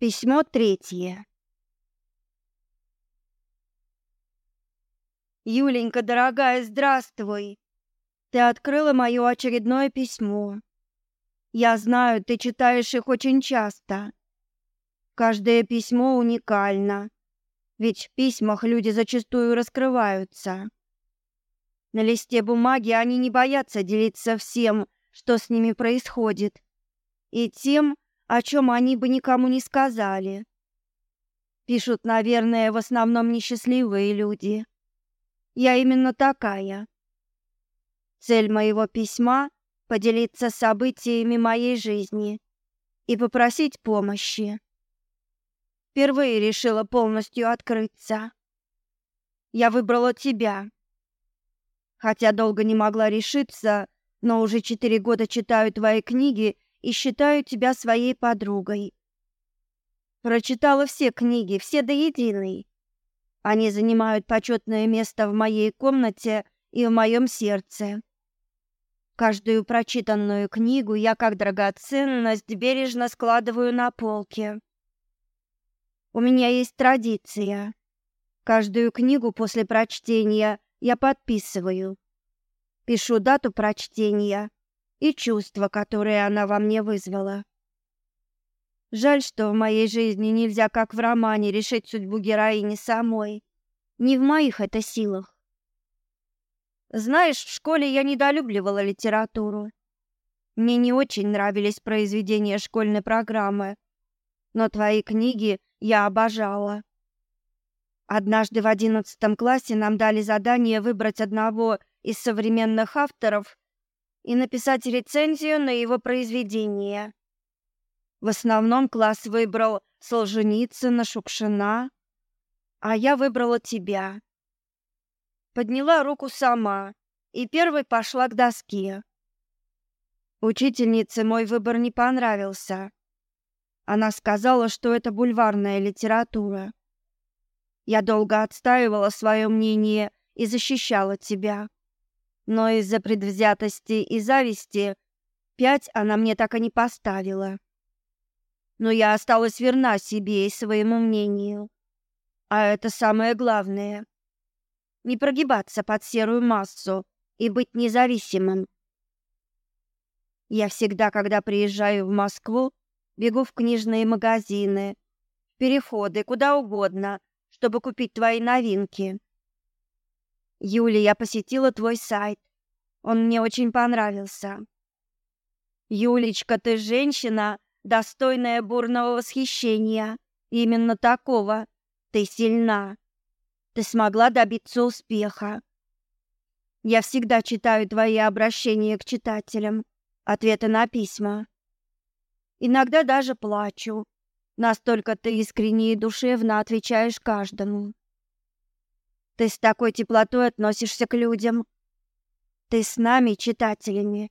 Письмо третье. Юленька, дорогая, здравствуй. Ты открыла мое очередное письмо. Я знаю, ты читаешь их очень часто. Каждое письмо уникально, ведь в письмах люди зачастую раскрываются. На листе бумаги они не боятся делиться всем, что с ними происходит, и тем, о чем они бы никому не сказали. Пишут, наверное, в основном несчастливые люди. Я именно такая. Цель моего письма — поделиться событиями моей жизни и попросить помощи. Впервые решила полностью открыться. Я выбрала тебя. Хотя долго не могла решиться, но уже четыре года читаю твои книги и считаю тебя своей подругой. Прочитала все книги, все до единой. Они занимают почетное место в моей комнате и в моем сердце. Каждую прочитанную книгу я как драгоценность бережно складываю на полке. У меня есть традиция. Каждую книгу после прочтения я подписываю. Пишу дату прочтения и чувства, которые она во мне вызвала. Жаль, что в моей жизни нельзя, как в романе, решить судьбу героини самой. Не в моих это силах. Знаешь, в школе я недолюбливала литературу. Мне не очень нравились произведения школьной программы, но твои книги я обожала. Однажды в одиннадцатом классе нам дали задание выбрать одного из современных авторов и написать рецензию на его произведение. В основном класс выбрал Солженицына, Шукшина, а я выбрала тебя. Подняла руку сама и первой пошла к доске. Учительнице мой выбор не понравился. Она сказала, что это бульварная литература. Я долго отстаивала свое мнение и защищала тебя но из-за предвзятости и зависти пять она мне так и не поставила. Но я осталась верна себе и своему мнению. А это самое главное. Не прогибаться под серую массу и быть независимым. Я всегда, когда приезжаю в Москву, бегу в книжные магазины, в переходы, куда угодно, чтобы купить твои новинки. Юля, я посетила твой сайт. Он мне очень понравился. Юлечка, ты женщина, достойная бурного восхищения. Именно такого. Ты сильна. Ты смогла добиться успеха. Я всегда читаю твои обращения к читателям, ответы на письма. Иногда даже плачу. Настолько ты искренне и душевно отвечаешь каждому. Ты с такой теплотой относишься к людям. Ты с нами, читателями,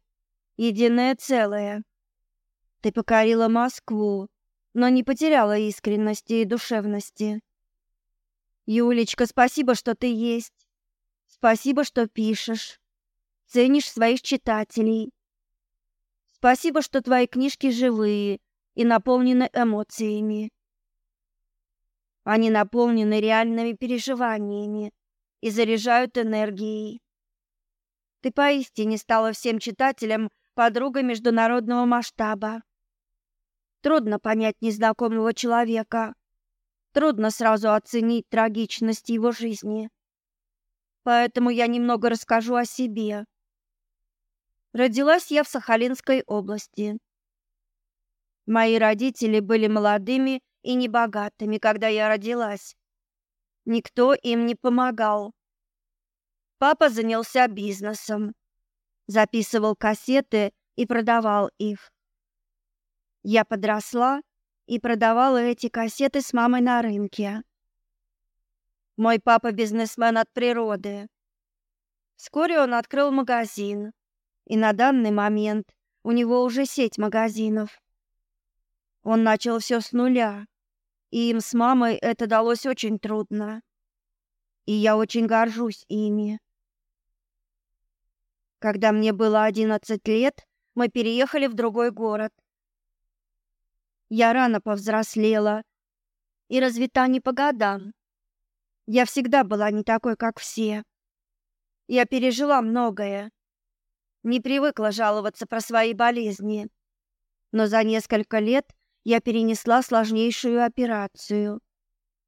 единое целое. Ты покорила Москву, но не потеряла искренности и душевности. Юлечка, спасибо, что ты есть. Спасибо, что пишешь. Ценишь своих читателей. Спасибо, что твои книжки живые и наполнены эмоциями. Они наполнены реальными переживаниями, и заряжают энергией. Ты поистине стала всем читателям подругой международного масштаба. Трудно понять незнакомого человека. Трудно сразу оценить трагичность его жизни. Поэтому я немного расскажу о себе. Родилась я в Сахалинской области. Мои родители были молодыми и небогатыми, когда я родилась. Никто им не помогал. Папа занялся бизнесом. Записывал кассеты и продавал их. Я подросла и продавала эти кассеты с мамой на рынке. Мой папа бизнесмен от природы. Вскоре он открыл магазин, и на данный момент у него уже сеть магазинов. Он начал все с нуля и им с мамой это далось очень трудно. И я очень горжусь ими. Когда мне было одиннадцать лет, мы переехали в другой город. Я рано повзрослела и развита не по годам. Я всегда была не такой, как все. Я пережила многое. Не привыкла жаловаться про свои болезни. Но за несколько лет я перенесла сложнейшую операцию.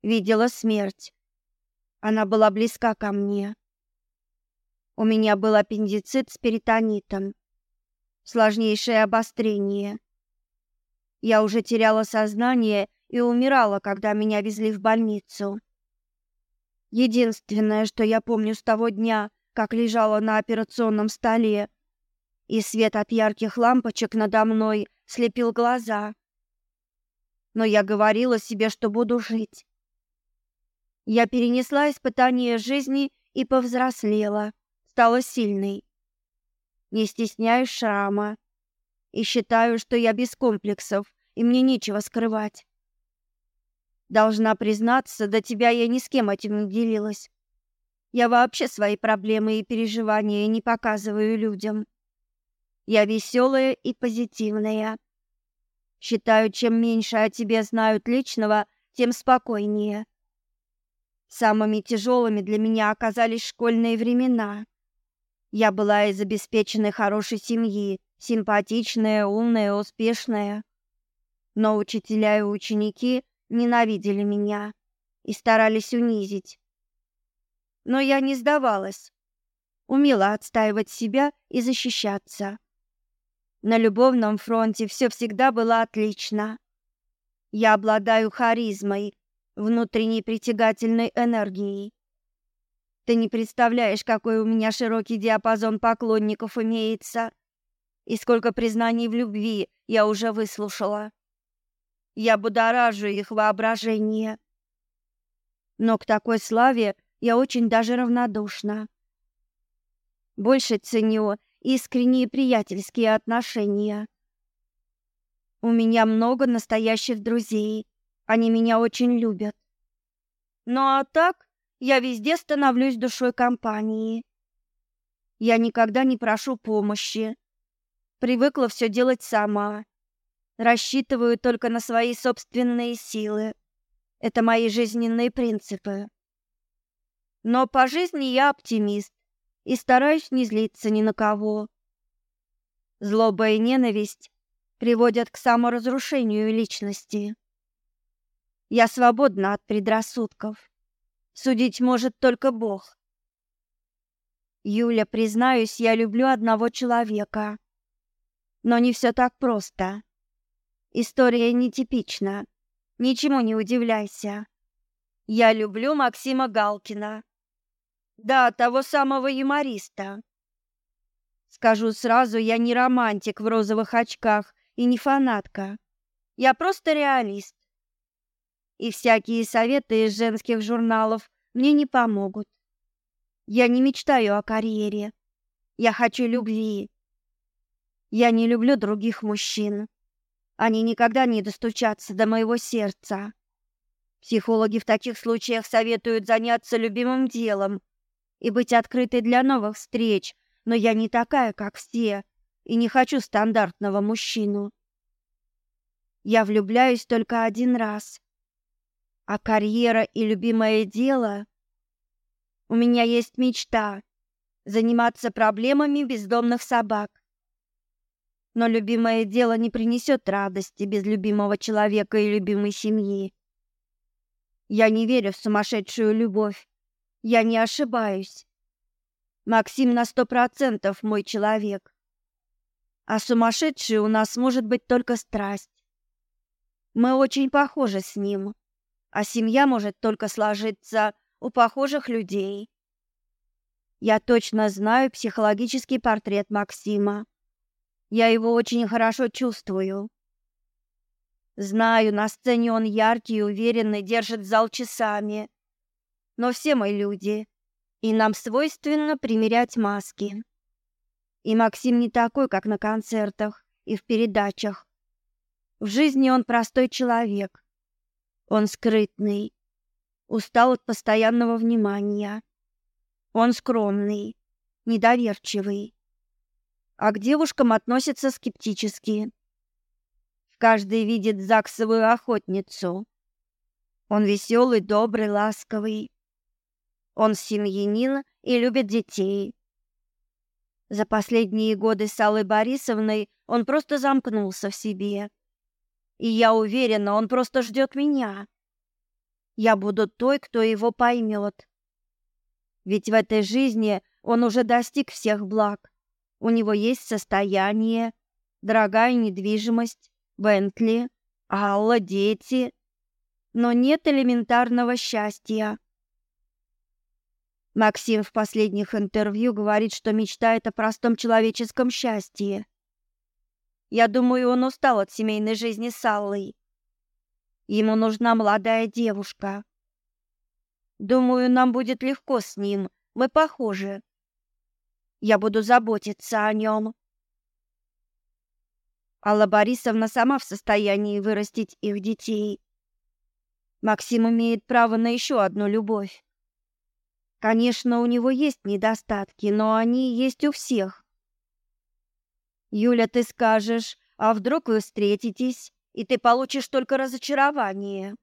Видела смерть. Она была близка ко мне. У меня был аппендицит с перитонитом. Сложнейшее обострение. Я уже теряла сознание и умирала, когда меня везли в больницу. Единственное, что я помню с того дня, как лежала на операционном столе, и свет от ярких лампочек надо мной слепил глаза. Но я говорила себе, что буду жить. Я перенесла испытание жизни и повзрослела, стала сильной. Не стесняюсь шрама и считаю, что я без комплексов, и мне нечего скрывать. Должна признаться, до тебя я ни с кем этим не делилась. Я вообще свои проблемы и переживания не показываю людям. Я веселая и позитивная. Считаю, чем меньше о тебе знают личного, тем спокойнее. Самыми тяжелыми для меня оказались школьные времена. Я была из обеспеченной хорошей семьи, симпатичная, умная, успешная. Но учителя и ученики ненавидели меня и старались унизить. Но я не сдавалась. Умела отстаивать себя и защищаться. На любовном фронте все всегда было отлично. Я обладаю харизмой, внутренней притягательной энергией. Ты не представляешь, какой у меня широкий диапазон поклонников имеется и сколько признаний в любви я уже выслушала. Я будоражу их воображение. Но к такой славе я очень даже равнодушна. Больше ценю искренние приятельские отношения. У меня много настоящих друзей. Они меня очень любят. Ну а так, я везде становлюсь душой компании. Я никогда не прошу помощи. Привыкла все делать сама. Рассчитываю только на свои собственные силы. Это мои жизненные принципы. Но по жизни я оптимист и стараюсь не злиться ни на кого. Злоба и ненависть приводят к саморазрушению личности. Я свободна от предрассудков. Судить может только Бог. Юля, признаюсь, я люблю одного человека. Но не все так просто. История нетипична. Ничему не удивляйся. Я люблю Максима Галкина. Да, того самого юмориста. Скажу сразу, я не романтик в розовых очках и не фанатка. Я просто реалист. И всякие советы из женских журналов мне не помогут. Я не мечтаю о карьере. Я хочу любви. Я не люблю других мужчин. Они никогда не достучатся до моего сердца. Психологи в таких случаях советуют заняться любимым делом и быть открытой для новых встреч, но я не такая, как все, и не хочу стандартного мужчину. Я влюбляюсь только один раз. А карьера и любимое дело... У меня есть мечта — заниматься проблемами бездомных собак. Но любимое дело не принесет радости без любимого человека и любимой семьи. Я не верю в сумасшедшую любовь. Я не ошибаюсь. Максим на сто процентов мой человек. А сумасшедший у нас может быть только страсть. Мы очень похожи с ним, а семья может только сложиться у похожих людей. Я точно знаю психологический портрет Максима. Я его очень хорошо чувствую. Знаю, на сцене он яркий и уверенный, держит зал часами. Но все мы люди, и нам свойственно примерять маски. И Максим не такой, как на концертах и в передачах. В жизни он простой человек. Он скрытный, устал от постоянного внимания. Он скромный, недоверчивый а к девушкам относятся скептически. В каждый видит заксовую охотницу. Он веселый, добрый, ласковый. Он семьянин и любит детей. За последние годы с Аллой Борисовной он просто замкнулся в себе. И я уверена, он просто ждет меня. Я буду той, кто его поймет. Ведь в этой жизни он уже достиг всех благ. У него есть состояние, дорогая недвижимость, Бентли, Алла, дети, но нет элементарного счастья. Максим в последних интервью говорит, что мечтает о простом человеческом счастье. Я думаю, он устал от семейной жизни с Аллой. Ему нужна молодая девушка. Думаю, нам будет легко с ним. Мы похожи. Я буду заботиться о нем. Алла Борисовна сама в состоянии вырастить их детей. Максим имеет право на еще одну любовь. Конечно, у него есть недостатки, но они есть у всех. Юля, ты скажешь, а вдруг вы встретитесь, и ты получишь только разочарование?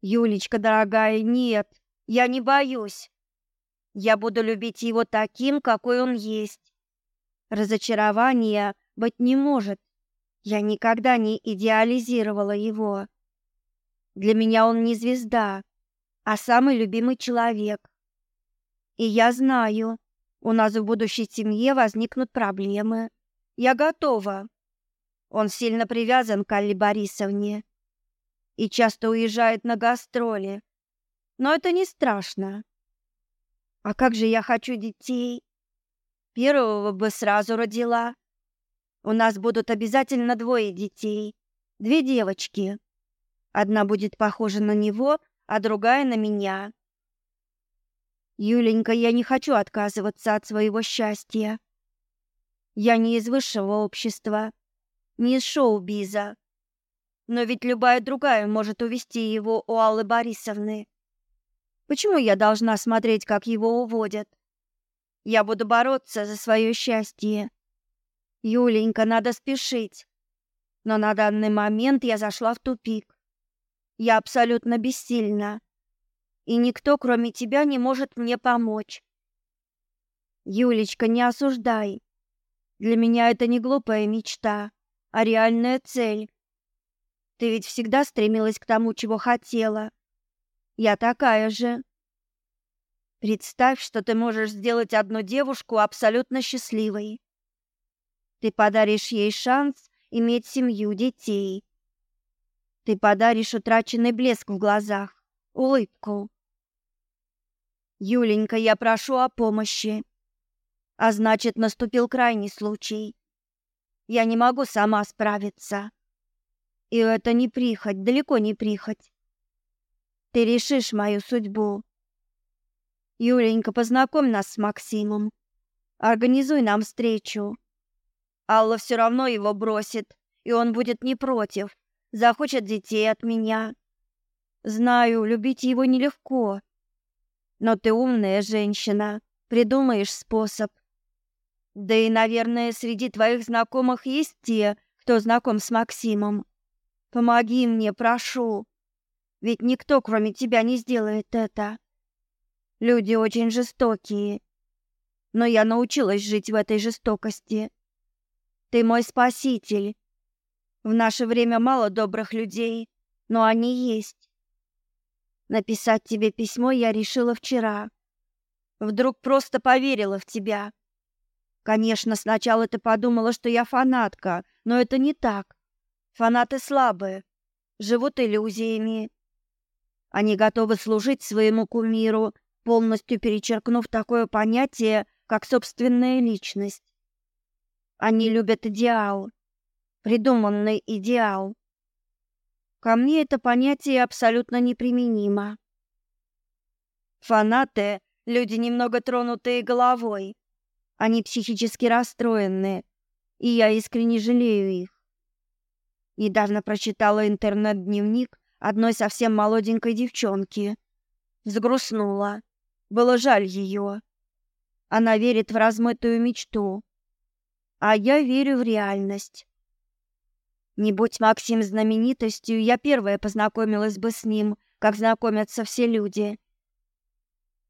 Юлечка, дорогая, нет, я не боюсь. Я буду любить его таким, какой он есть. Разочарования быть не может. Я никогда не идеализировала его. Для меня он не звезда, а самый любимый человек. И я знаю, у нас в будущей семье возникнут проблемы. Я готова. Он сильно привязан к Алле Борисовне и часто уезжает на гастроли. Но это не страшно. А как же я хочу детей? Первого бы сразу родила. У нас будут обязательно двое детей. Две девочки. Одна будет похожа на него, а другая на меня. Юленька, я не хочу отказываться от своего счастья. Я не из высшего общества, не из шоу-биза. Но ведь любая другая может увести его у Аллы Борисовны. Почему я должна смотреть, как его уводят? Я буду бороться за свое счастье. Юленька, надо спешить. Но на данный момент я зашла в тупик. Я абсолютно бессильна и никто, кроме тебя, не может мне помочь. Юлечка, не осуждай. Для меня это не глупая мечта, а реальная цель. Ты ведь всегда стремилась к тому, чего хотела. Я такая же. Представь, что ты можешь сделать одну девушку абсолютно счастливой. Ты подаришь ей шанс иметь семью, детей. Ты подаришь утраченный блеск в глазах, улыбку. Юленька, я прошу о помощи. А значит, наступил крайний случай. Я не могу сама справиться. И это не прихоть, далеко не прихоть. Ты решишь мою судьбу. Юленька, познакомь нас с Максимом. Организуй нам встречу. Алла все равно его бросит, и он будет не против. Захочет детей от меня. Знаю, любить его нелегко. Но ты умная женщина, придумаешь способ. Да и, наверное, среди твоих знакомых есть те, кто знаком с Максимом. Помоги мне, прошу. Ведь никто, кроме тебя, не сделает это. Люди очень жестокие. Но я научилась жить в этой жестокости. Ты мой спаситель. В наше время мало добрых людей, но они есть. Написать тебе письмо я решила вчера. Вдруг просто поверила в тебя. Конечно, сначала ты подумала, что я фанатка, но это не так. Фанаты слабые, живут иллюзиями. Они готовы служить своему кумиру, полностью перечеркнув такое понятие, как собственная личность. Они любят идеал, придуманный идеал. Ко мне это понятие абсолютно неприменимо. Фанаты — люди немного тронутые головой. Они психически расстроенные, и я искренне жалею их. Недавно прочитала интернет-дневник одной совсем молоденькой девчонки. Взгрустнула. Было жаль ее. Она верит в размытую мечту, а я верю в реальность. Не будь Максим знаменитостью, я первая познакомилась бы с ним, как знакомятся все люди.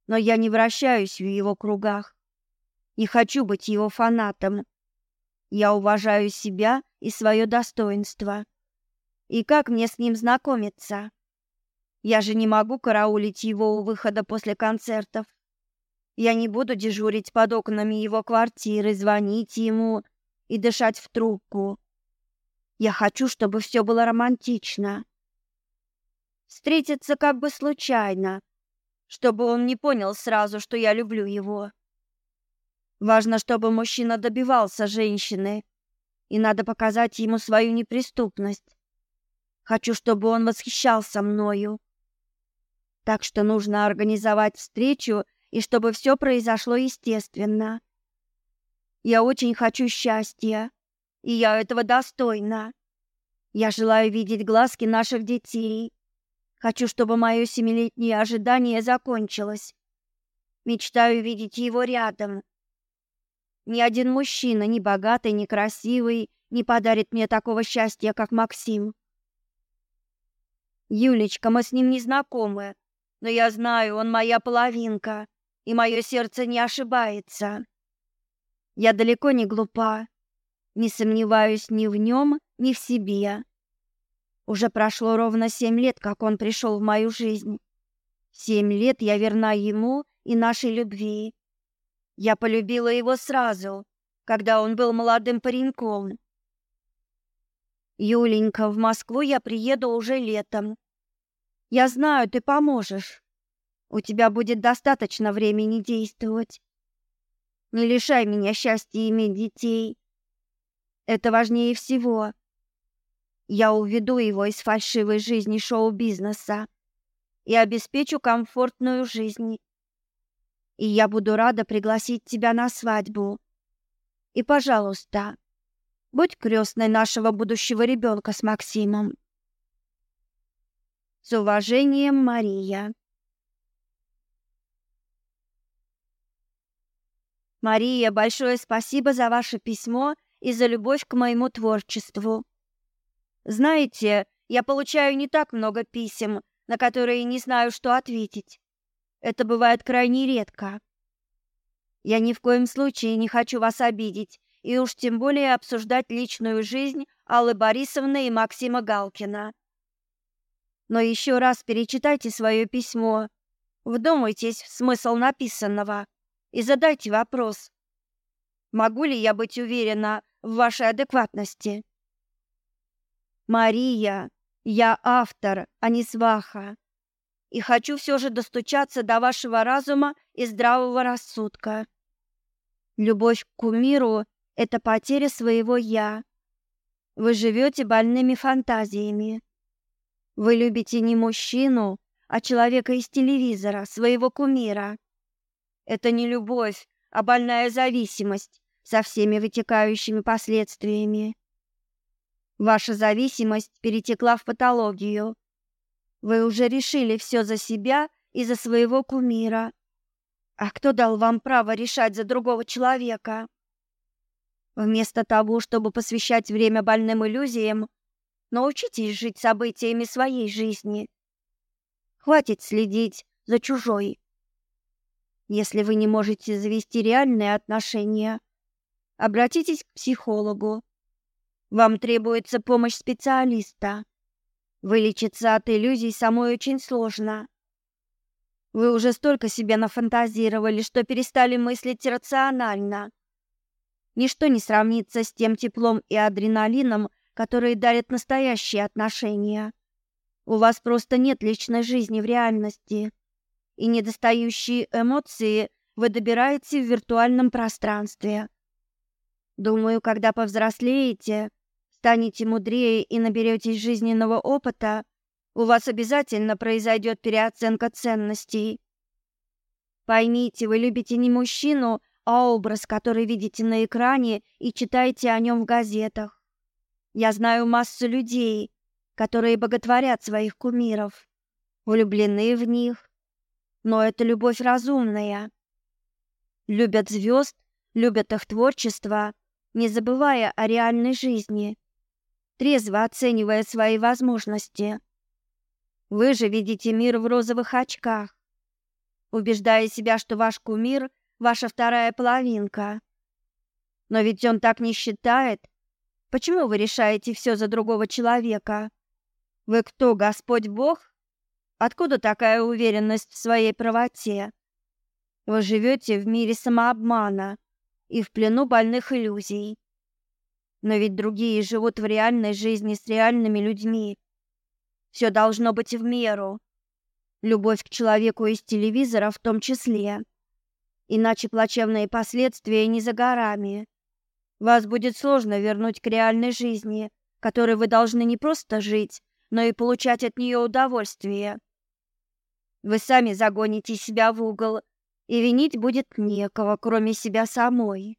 Но я не вращаюсь в его кругах. Не хочу быть его фанатом. Я уважаю себя и свое достоинство. И как мне с ним знакомиться? Я же не могу караулить его у выхода после концертов. Я не буду дежурить под окнами его квартиры, звонить ему и дышать в трубку. Я хочу, чтобы все было романтично. Встретиться как бы случайно, чтобы он не понял сразу, что я люблю его. Важно, чтобы мужчина добивался женщины, и надо показать ему свою неприступность. Хочу, чтобы он восхищался мною. Так что нужно организовать встречу и чтобы все произошло естественно. Я очень хочу счастья, и я этого достойна. Я желаю видеть глазки наших детей. Хочу, чтобы мое семилетнее ожидание закончилось. Мечтаю видеть его рядом. Ни один мужчина, ни богатый, ни красивый, не подарит мне такого счастья, как Максим. Юлечка, мы с ним не знакомы, но я знаю, он моя половинка и мое сердце не ошибается. Я далеко не глупа, не сомневаюсь ни в нем, ни в себе. Уже прошло ровно семь лет, как он пришел в мою жизнь. Семь лет я верна ему и нашей любви. Я полюбила его сразу, когда он был молодым пареньком. Юленька, в Москву я приеду уже летом. Я знаю, ты поможешь. У тебя будет достаточно времени действовать. Не лишай меня счастья иметь детей. Это важнее всего. Я уведу его из фальшивой жизни шоу-бизнеса и обеспечу комфортную жизнь. И я буду рада пригласить тебя на свадьбу. И, пожалуйста, будь крестной нашего будущего ребенка с Максимом. С уважением, Мария. Мария, большое спасибо за ваше письмо и за любовь к моему творчеству. Знаете, я получаю не так много писем, на которые не знаю, что ответить. Это бывает крайне редко. Я ни в коем случае не хочу вас обидеть, и уж тем более обсуждать личную жизнь Аллы Борисовны и Максима Галкина. Но еще раз перечитайте свое письмо. Вдумайтесь в смысл написанного и задайте вопрос. Могу ли я быть уверена в вашей адекватности? Мария, я автор, а не сваха. И хочу все же достучаться до вашего разума и здравого рассудка. Любовь к кумиру — это потеря своего «я». Вы живете больными фантазиями. Вы любите не мужчину, а человека из телевизора, своего кумира. Это не любовь, а больная зависимость со всеми вытекающими последствиями. Ваша зависимость перетекла в патологию. Вы уже решили все за себя и за своего кумира. А кто дал вам право решать за другого человека? Вместо того, чтобы посвящать время больным иллюзиям, научитесь жить событиями своей жизни. Хватит следить за чужой. Если вы не можете завести реальные отношения, обратитесь к психологу. Вам требуется помощь специалиста. Вылечиться от иллюзий самой очень сложно. Вы уже столько себе нафантазировали, что перестали мыслить рационально. Ничто не сравнится с тем теплом и адреналином, которые дарят настоящие отношения. У вас просто нет личной жизни в реальности и недостающие эмоции вы добираете в виртуальном пространстве. Думаю, когда повзрослеете, станете мудрее и наберетесь жизненного опыта, у вас обязательно произойдет переоценка ценностей. Поймите, вы любите не мужчину, а образ, который видите на экране и читаете о нем в газетах. Я знаю массу людей, которые боготворят своих кумиров, влюблены в них, но это любовь разумная. Любят звезд, любят их творчество, не забывая о реальной жизни. трезво оценивая свои возможности. Вы же видите мир в розовых очках, убеждая себя, что ваш кумир — ваша вторая половинка. Но ведь он так не считает. Почему вы решаете все за другого человека? Вы кто, Господь Бог? Откуда такая уверенность в своей правоте? Вы живете в мире самообмана и в плену больных иллюзий. Но ведь другие живут в реальной жизни с реальными людьми. Все должно быть в меру. Любовь к человеку из телевизора в том числе. Иначе плачевные последствия не за горами. Вас будет сложно вернуть к реальной жизни, которой вы должны не просто жить, но и получать от нее удовольствие. Вы сами загоните себя в угол, и винить будет некого, кроме себя самой.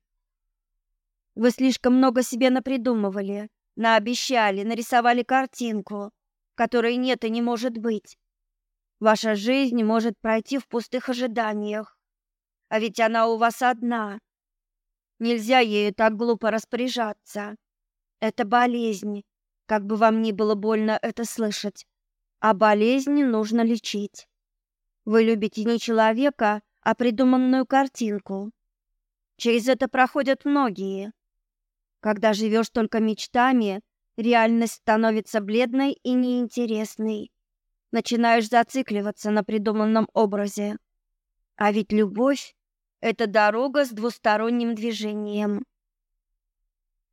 Вы слишком много себе напридумывали, наобещали, нарисовали картинку, которой нет и не может быть. Ваша жизнь может пройти в пустых ожиданиях, а ведь она у вас одна. Нельзя ею так глупо распоряжаться. Это болезнь, как бы вам ни было больно это слышать. А болезнь нужно лечить. Вы любите не человека, а придуманную картинку. Через это проходят многие. Когда живешь только мечтами, реальность становится бледной и неинтересной. Начинаешь зацикливаться на придуманном образе. А ведь любовь — это дорога с двусторонним движением.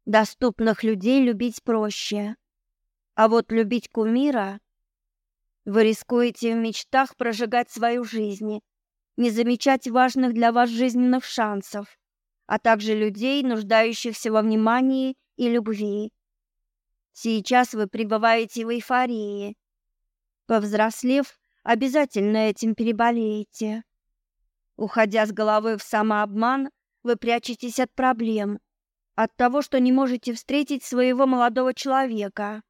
Доступных людей любить проще. А вот любить кумира... Вы рискуете в мечтах прожигать свою жизнь, не замечать важных для вас жизненных шансов а также людей, нуждающихся во внимании и любви. Сейчас вы пребываете в эйфории. Повзрослев, обязательно этим переболеете. Уходя с головы в самообман, вы прячетесь от проблем, от того, что не можете встретить своего молодого человека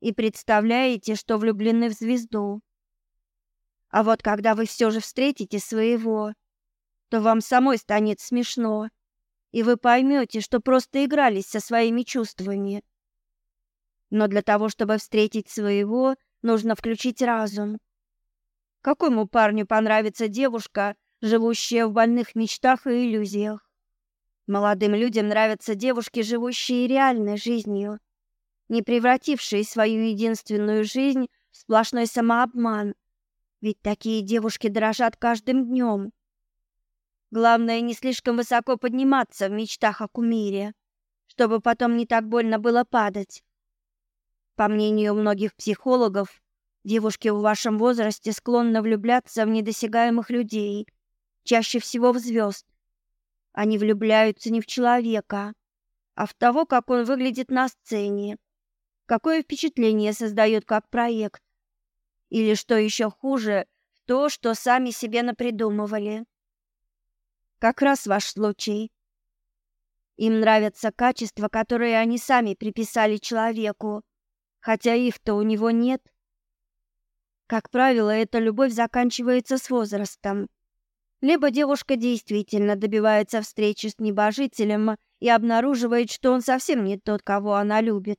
и представляете, что влюблены в звезду. А вот когда вы все же встретите своего, то вам самой станет смешно и вы поймете, что просто игрались со своими чувствами. Но для того, чтобы встретить своего, нужно включить разум. Какому парню понравится девушка, живущая в больных мечтах и иллюзиях? Молодым людям нравятся девушки, живущие реальной жизнью, не превратившие свою единственную жизнь в сплошной самообман. Ведь такие девушки дрожат каждым днем. Главное, не слишком высоко подниматься в мечтах о кумире, чтобы потом не так больно было падать. По мнению многих психологов, девушки в вашем возрасте склонны влюбляться в недосягаемых людей, чаще всего в звезд. Они влюбляются не в человека, а в того, как он выглядит на сцене, какое впечатление создает как проект, или, что еще хуже, то, что сами себе напридумывали. Как раз ваш случай. Им нравятся качества, которые они сами приписали человеку, хотя их-то у него нет. Как правило, эта любовь заканчивается с возрастом. Либо девушка действительно добивается встречи с небожителем и обнаруживает, что он совсем не тот, кого она любит.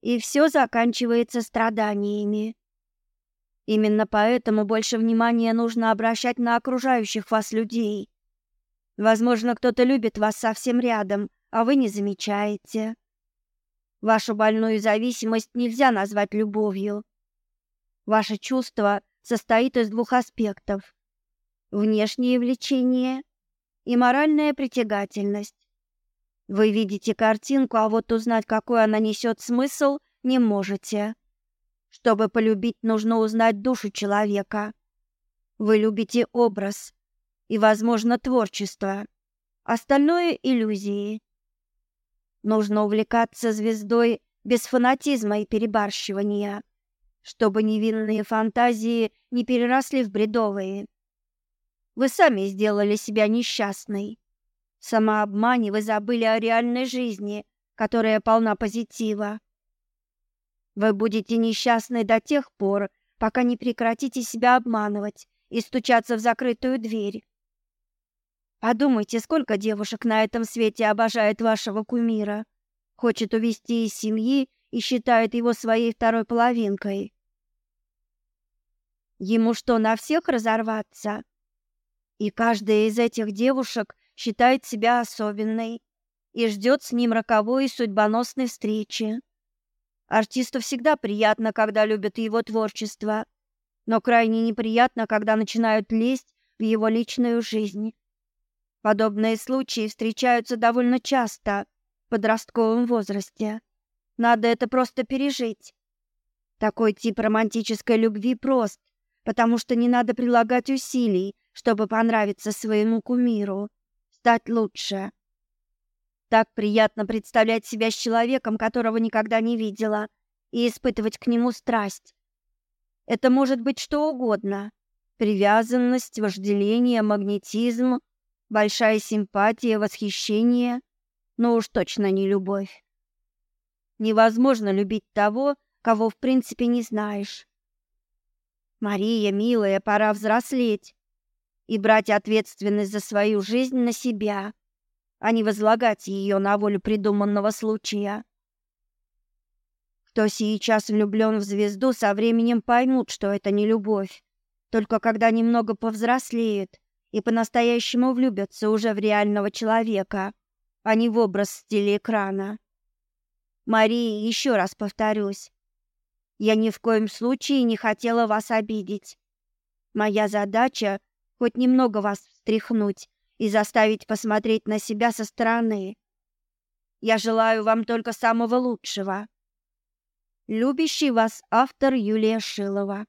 И все заканчивается страданиями. Именно поэтому больше внимания нужно обращать на окружающих вас людей. Возможно, кто-то любит вас совсем рядом, а вы не замечаете. Вашу больную зависимость нельзя назвать любовью. Ваше чувство состоит из двух аспектов: внешнее влечение и моральная притягательность. Вы видите картинку, а вот узнать, какой она несет смысл, не можете. Чтобы полюбить, нужно узнать душу человека. Вы любите образ, и, возможно, творчество. Остальное — иллюзии. Нужно увлекаться звездой без фанатизма и перебарщивания, чтобы невинные фантазии не переросли в бредовые. Вы сами сделали себя несчастной. В самообмане вы забыли о реальной жизни, которая полна позитива. Вы будете несчастны до тех пор, пока не прекратите себя обманывать и стучаться в закрытую дверь. Подумайте, сколько девушек на этом свете обожает вашего кумира. хочет увести из семьи и считает его своей второй половинкой. Ему что, на всех разорваться? И каждая из этих девушек считает себя особенной и ждет с ним роковой и судьбоносной встречи. Артисту всегда приятно, когда любят его творчество, но крайне неприятно, когда начинают лезть в его личную жизнь. Подобные случаи встречаются довольно часто в подростковом возрасте. Надо это просто пережить. Такой тип романтической любви прост, потому что не надо прилагать усилий, чтобы понравиться своему кумиру, стать лучше. Так приятно представлять себя с человеком, которого никогда не видела, и испытывать к нему страсть. Это может быть что угодно: привязанность, вожделение, магнетизм, большая симпатия, восхищение, но уж точно не любовь. Невозможно любить того, кого в принципе не знаешь. Мария, милая, пора взрослеть и брать ответственность за свою жизнь на себя, а не возлагать ее на волю придуманного случая. Кто сейчас влюблен в звезду, со временем поймут, что это не любовь. Только когда немного повзрослеют и по-настоящему влюбятся уже в реального человека, а не в образ с телеэкрана. Мария, еще раз повторюсь, я ни в коем случае не хотела вас обидеть. Моя задача хоть немного вас встряхнуть и заставить посмотреть на себя со стороны. Я желаю вам только самого лучшего. Любящий вас автор Юлия Шилова